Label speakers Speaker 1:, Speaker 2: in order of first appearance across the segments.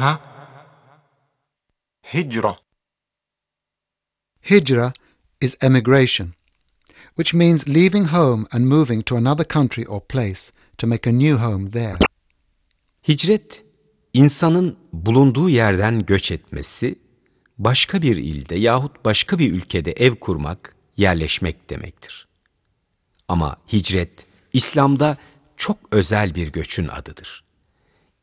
Speaker 1: Ha? Hijra.
Speaker 2: Hijra is emigration, which means leaving home and moving to another country or place to make a new home there.
Speaker 3: Hicret, insanın bulunduğu yerden göç etmesi, başka bir ilde yahut başka bir ülkede ev kurmak, yerleşmek demektir. Ama hicret, İslam'da çok özel bir göçün adıdır.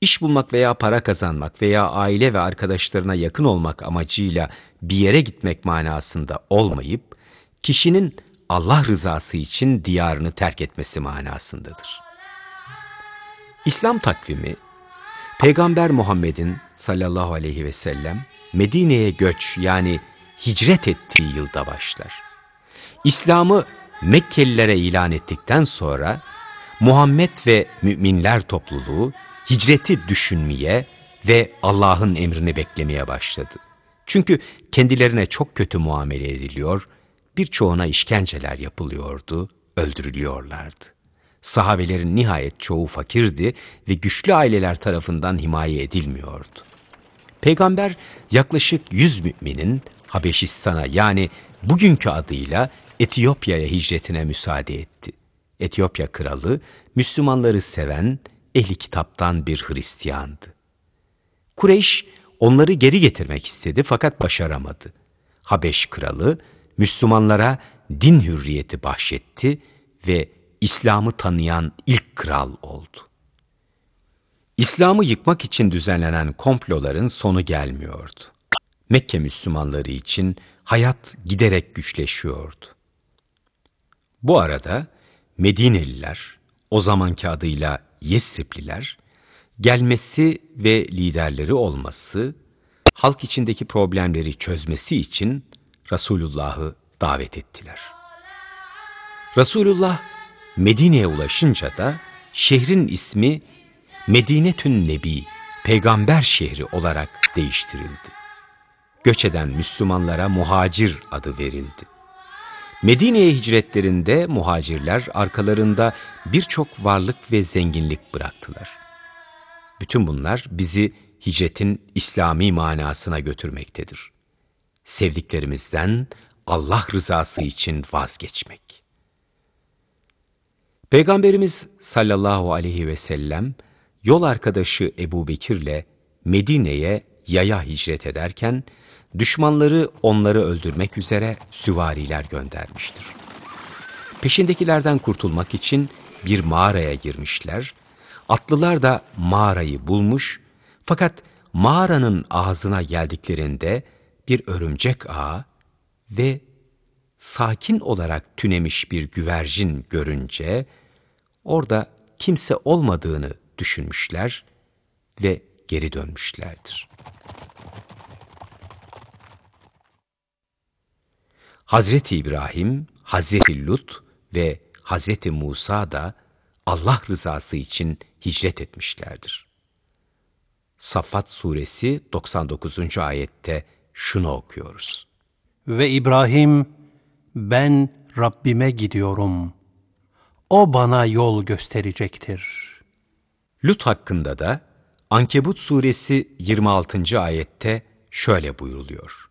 Speaker 3: İş bulmak veya para kazanmak veya aile ve arkadaşlarına yakın olmak amacıyla bir yere gitmek manasında olmayıp, kişinin Allah rızası için diyarını terk etmesi manasındadır. İslam takvimi, Peygamber Muhammed'in sallallahu aleyhi ve sellem Medine'ye göç yani hicret ettiği yılda başlar. İslam'ı Mekkelilere ilan ettikten sonra Muhammed ve müminler topluluğu hicreti düşünmeye ve Allah'ın emrini beklemeye başladı. Çünkü kendilerine çok kötü muamele ediliyor, birçoğuna işkenceler yapılıyordu, öldürülüyorlardı. Sahabelerin nihayet çoğu fakirdi ve güçlü aileler tarafından himaye edilmiyordu. Peygamber yaklaşık 100 müminin Habeşistan'a yani bugünkü adıyla Etiyopya'ya hicretine müsaade etti. Etiyopya kralı Müslümanları seven ehli kitaptan bir Hristiyandı. Kureyş onları geri getirmek istedi fakat başaramadı. Habeş kralı Müslümanlara din hürriyeti bahşetti ve İslam'ı tanıyan ilk kral oldu. İslam'ı yıkmak için düzenlenen komploların sonu gelmiyordu. Mekke Müslümanları için hayat giderek güçleşiyordu. Bu arada Medineliler, o zamanki adıyla Yesripliler, gelmesi ve liderleri olması, halk içindeki problemleri çözmesi için Resulullah'ı davet ettiler. Resulullah Medine'ye ulaşınca da şehrin ismi Medinetün Nebi, peygamber şehri olarak değiştirildi. Göç eden Müslümanlara muhacir adı verildi. Medine'ye hicretlerinde muhacirler arkalarında birçok varlık ve zenginlik bıraktılar. Bütün bunlar bizi hicretin İslami manasına götürmektedir. Sevdiklerimizden Allah rızası için vazgeçmek. Peygamberimiz sallallahu aleyhi ve sellem yol arkadaşı Ebu Bekir'le Medine'ye yaya hicret ederken düşmanları onları öldürmek üzere süvariler göndermiştir. Peşindekilerden kurtulmak için bir mağaraya girmişler, atlılar da mağarayı bulmuş fakat mağaranın ağzına geldiklerinde bir örümcek ağı ve sakin olarak tünemiş bir güvercin görünce orada kimse olmadığını düşünmüşler ve geri dönmüşlerdir. Hazreti İbrahim, Hazreti Lut ve Hazreti Musa da Allah rızası için hicret etmişlerdir. Saffat suresi 99. ayette şunu okuyoruz.
Speaker 4: Ve İbrahim, ben Rabbime gidiyorum. O bana yol gösterecektir.
Speaker 3: Lut hakkında da Ankebut suresi 26. ayette şöyle buyruluyor.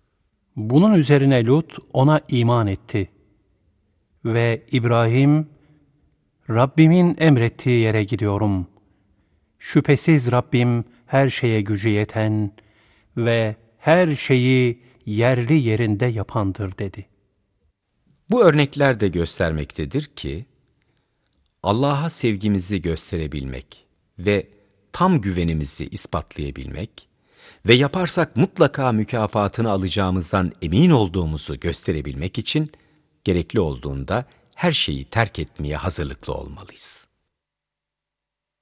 Speaker 4: Bunun üzerine Lut ona iman etti. Ve İbrahim, Rabbimin emrettiği yere gidiyorum. Şüphesiz Rabbim her şeye gücü yeten ve her şeyi yerli yerinde yapandır dedi.
Speaker 3: Bu örnekler de göstermektedir ki, Allah'a sevgimizi gösterebilmek ve tam güvenimizi ispatlayabilmek ve yaparsak mutlaka mükafatını alacağımızdan emin olduğumuzu gösterebilmek için gerekli olduğunda her şeyi terk etmeye hazırlıklı olmalıyız.